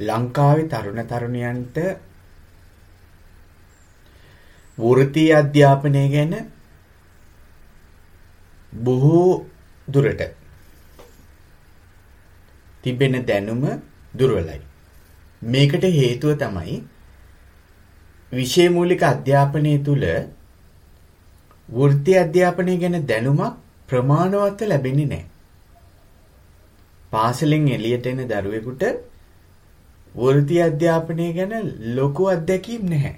ලංකාවේ තරුණ තරුණියන්ට වෘත්තීය අධ්‍යාපනය ගැන බොහෝ දුරට තිබෙන දැනුම දුර්වලයි. මේකට හේතුව තමයි විෂය මූලික අධ්‍යාපනය තුළ වෘත්ති අධ්‍යාපනය ගැන දැනුමක් ප්‍රමාණවත්ව ලැබෙන්නේ නැහැ. පාසලෙන් එළියට එන දරුවෙකුට වෘත්ති අධ්‍යාපනය ගැන ලොකු අත්දැකීම් නැහැ.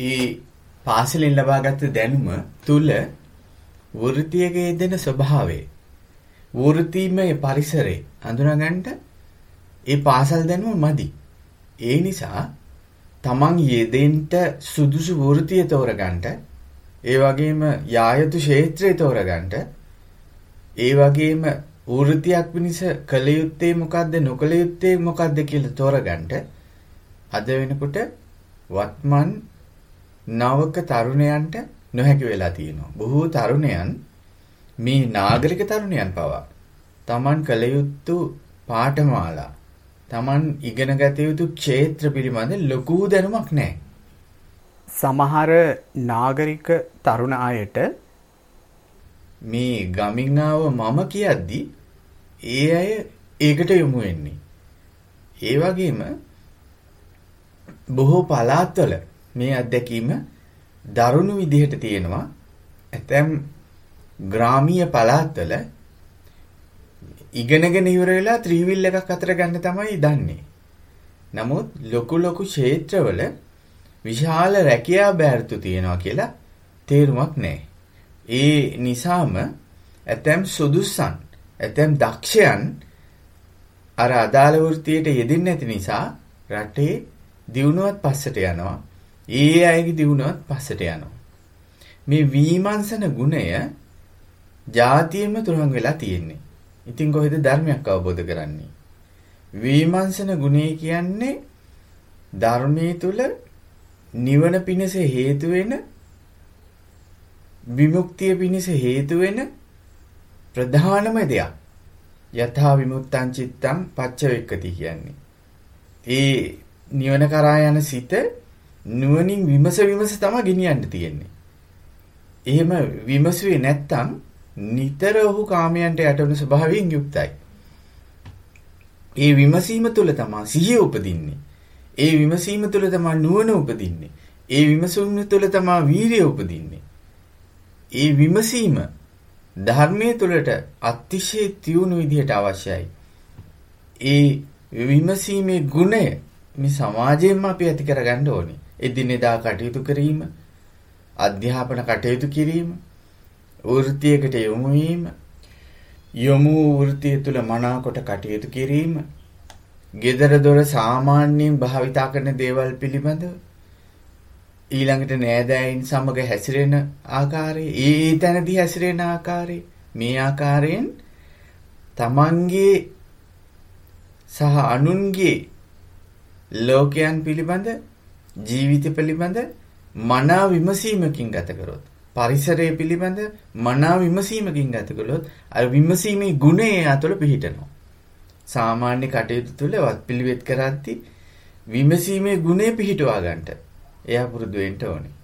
ඒ පාසලෙන් ලබාගත් දැනුම තුල වෘත්තියක යෙදෙන ස්වභාවය වෘත්තිමය පරිසරේ අඳුනගන්න ඒ පාසල් දැනුම මදි. ඒ නිසා තමන් යෙදෙන්න සුදුසු වෘත්තිය තෝරගන්න ඒ වගේම යායුතු ක්ෂේත්‍රය තෝරගන්න ඒ වගේම වෘත්තියක් පිණිස කළ යුත්තේ මොකද්ද නොකළ යුත්තේ මොකද්ද කියලා තෝරගන්න අද වෙනකොට වත්මන් නවක තරුණයන්ට නොහැකි වෙලා තියෙනවා. බොහෝ තරුණයන් මේ නාගරික තරුණයන් පවා Taman කළ යුතු පාඨමාලා Taman ඉගෙන ගත යුතු ක්ෂේත්‍ර පිළිබඳ ලොකු දැනුමක් නැහැ. සමහර නාගරික තරුණ අයට මේ ගමින් ආව මම කියද්දි ඒ අය ඒකට යොමු වෙන්නේ. ඒ වගේම බොහෝ පළාත්වල මේ අත්දැකීම දරුණු විදිහට තියෙනවා. ඇතැම් ග්‍රාමීය පළාත්වල ඉගෙනගෙන ඉවර වෙලා ත්‍රිවිල් එකක් අතර ගන්න තමයි දන්නේ. නමුත් ලොකු ලොකු ක්ෂේත්‍රවල විශාල රැකියා බෑර්තු තියෙනවා කියලා තේරුමක් නැහැ. ඒ නිසාම ඇතැම් සුදුස්සන් ඇතැම් දක්ෂයන් අර අදාළ වෘත්තියට යෙදෙන්නේ නැති නිසා රටේ දියුණුවත් පස්සට යනවා. ඒ අයගේ දියුණුවත් පස්සට යනවා. මේ විමර්ශන ගුණය જાතියෙම තුරන් වෙලා තියෙන්නේ. ඉතින් කොහෙද ධර්මයක් අවබෝධ කරන්නේ? විමර්ශන ගුණය කියන්නේ ධර්මයේ තුල නිවන පිණිස හේතු වෙන විමුක්තිය පිණිස හේතු වෙන ප්‍රධානම දෙයක්. යථා විමුක්තං චිත්තං පච්චවෙක්කති කියන්නේ. ඒ නිවන කරා යන සිත නුවණින් විමස විමස තමයි ගෙනියන්න තියෙන්නේ. එහෙම විමසුවේ නැත්තම් නිතර ඔහු කාමයන්ට යටවන ස්වභාවයෙන් යුක්තයි. ඒ විමසීම තුළ තමයි සිහිය උපදින්නේ. ඒ විමසීම තුළ තමයි නුවණ උපදින්නේ. ඒ විමසීම තුළ තමයි වීරිය උපදින්නේ. ඒ විමසීම ධර්මයේ තුළට අතිශය තියුණු විදිහට අවශ්‍යයි. ඒ විමසීමේ ගුණය මේ සමාජයෙන්ම අපි ඇති කරගන්න ඕනේ. එදිනෙදා කටයුතු කිරීම, අධ්‍යාපන කටයුතු කිරීම, වෘත්තියකට යොමු වීම, යොමු වෘත්තිය තුල මනාකොට කටයුතු කිරීම, gedara dora සාමාන්‍යයෙන් භාවිතා කරන දේවල් පිළිබඳව ඊළඟට නෑදෑයින් සමග හැසිරෙන ආකාරය, ඒ තැනදී හැසිරෙන ආකාරය මේ ආකාරයෙන් තමන්ගේ සහ අනුන්ගේ ලෝකයන් පිළිබඳ ජීවිත පිළිබඳ මනා විමසීමකින් ගත කරොත් පරිසරය පිළිබඳ මනා විමසීමකින් ගත කළොත් අර විමසීමේ ගුණය අතල පිහිටනවා. සාමාන්‍ය කටයුතු තුළ වත් පිළිවෙත් කරද්දී විමසීමේ ගුණය පිහිටවා ගන්නට එයා පුරුදු වෙන්න ඕනේ.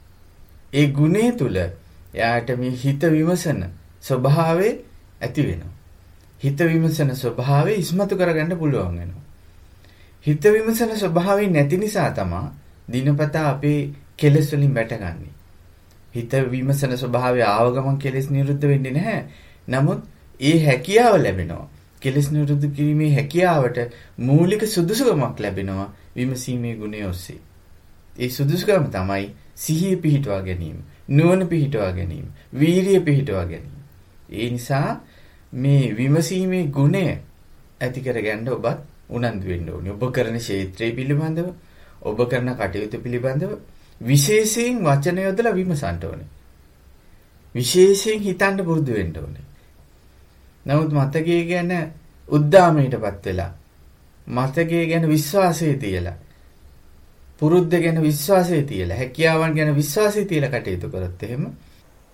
ඒ ගුණය තුළ එයාට මේ හිත විමසන ස්වභාවය ඇති වෙනවා. හිත විමසන ස්වභාවය ඉස්මතු කරගන්න පුළුවන් වෙනවා. හිත විමසන ස්වභාවය නැති නිසා තමයි දිනපතා අපේ කෙලෙස් වලින් වැටගන්නේ. හිත විමසන ස්වභාවය ආව ගමන් කෙලෙස් නිරුද්ධ වෙන්නේ නැහැ. නමුත් ඒ හැකියාව ලැබෙනවා. කෙලෙස් නිරුද්ධ කිරීමේ හැකියාවට මූලික සුදුසුකමක් ලැබෙනවා විමසීමේ ගුණය ඔස්සේ. ඒ සුදුසුකම තමයි සිහිය පිහිටවා ගැනීම, නුවණ පිහිටවා ගැනීම, වීරිය පිහිටවා ගැනීම. ඒ නිසා මේ විමසීමේ ගුණය ඇති කරගන්න ඔබත් උනන්දු වෙන්න ඕනේ. ඔබ කරන ක්ෂේත්‍රය පිළිබඳව ඔබ කරන කටයුතු පිළිබඳව විශේෂයෙන් වචන යොදලා විමසන්න ඕනේ. විශේෂයෙන් හිතන්න පුරුදු වෙන්න ඕනේ. නමුත් මතකයේ ගැන උද්දාමයටපත් වෙලා මතකයේ ගැන විශ්වාසය තියලා පුරුද්ද ගැන විශ්වාසය තියලා හැකියාවන් ගැන විශ්වාසය තියලා කටයුතු කරත් එහෙම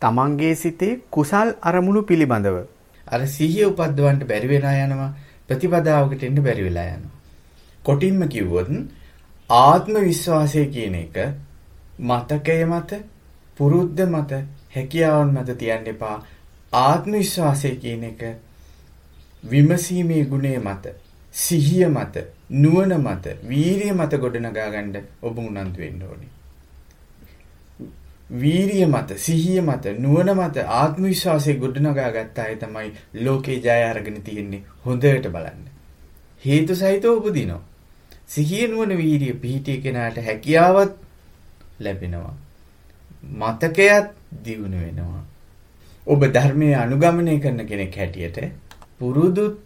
තමන්ගේ සිතේ කුසල් අරමුණු පිළිබඳව අර සිහිය උපද්දවන්න බැරි වෙනා යනවා ප්‍රතිපදාවකට එන්න බැරි වෙලා යනවා. කොටින්ම කිව්වොත් ආත්ම විශ්වාසය කියන එක මතකය මත පුරුද්ද මත හැකියාවන් මත තියන්න එපා. ආත්ම විශ්වාසය කියන එක විමසීමේ ගුණය මත සිහිය මත නුවණ මත වීරිය මත ගොඩනගා ගන්න ඔබ උනන්දු වෙන්න ඕනේ. වීරිය මත සිහිය මත නුවණ මත ආත්ම විශ්වාසය ගොඩනගා ගත්ත අය තමයි ලෝකේ ජය අරගෙන තියෙන්නේ හොඳට බලන්න. හේතු සහිතව උපදිනවා. සිහිය නුවණ වීරිය පිහිටිය කෙනාට හැකියාවත් ලැබෙනවා. මතකයක් දියුණු වෙනවා. ඔබ ධර්මයේ අනුගමනය කරන කෙනෙක් හැටියට පුරුදුත්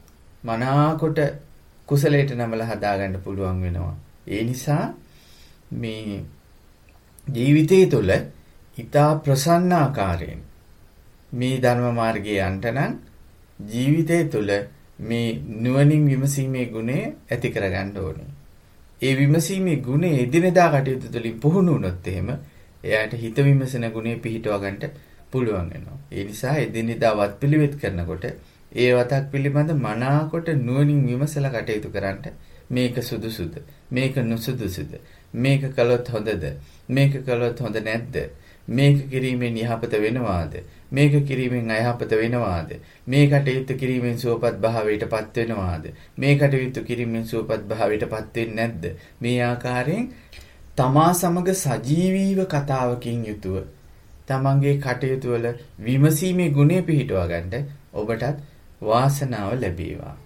මනාකොට කුසලයට නමලා හදාගන්න පුළුවන් වෙනවා. ඒ නිසා මේ ජීවිතය තුළ ඊතා ප්‍රසන්න ආකාරයෙන් මේ ධර්ම මාර්ගයේ යන්න නම් ජීවිතය තුළ මේ නුවණින් විමසීමේ ගුණය ඇති කරගන්න ඕනේ. ඒ විමසීමේ ගුණය එදිනෙදා කටයුතු තුළින් පුහුණු වුණොත් එහෙම එයාට හිත විමසන ගුණය පිහිටව ගන්නට පුළුවන් වෙනවා. ඒ නිසා එදිනෙදා වත් පිළිවෙත් කරනකොට ඒ වතක් පිළිබඳ මනාකොට නුවණින් විමසලා කටයුතු කරන්න මේක සුදුසුද? මේක නුසුදුසුද? මේක කළොත් හොඳද? මේක කළොත් හොඳ නැද්ද? මේක කිරීමෙන් යහපත වෙනවාද? මේක කිරීමෙන් අයහපත වෙනවාද? මේ කටයුතු කිරීමෙන් සුවපත් භාවයටපත් වෙනවාද? මේ කටයුතු කිරීමෙන් සුවපත් භාවයටපත් වෙන්නේ නැද්ද? මේ ආකාරයෙන් තමා සමග සජීවීව කතාවකින් යුතුව තමන්ගේ කටයුතු වල විමසීමේ ගුණය පිහිටුවා ගන්න ඔබටත් වාසනාව ලැබේවා.